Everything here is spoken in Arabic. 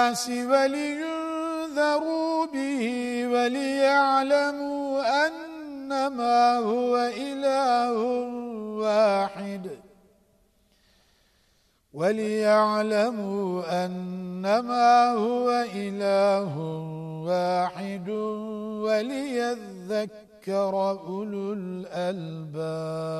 للناس ولينذروا به وليعلموا أنما هو إله واحد. وليعلموا أنما هو إله واحد وليذكر أولو الألباب.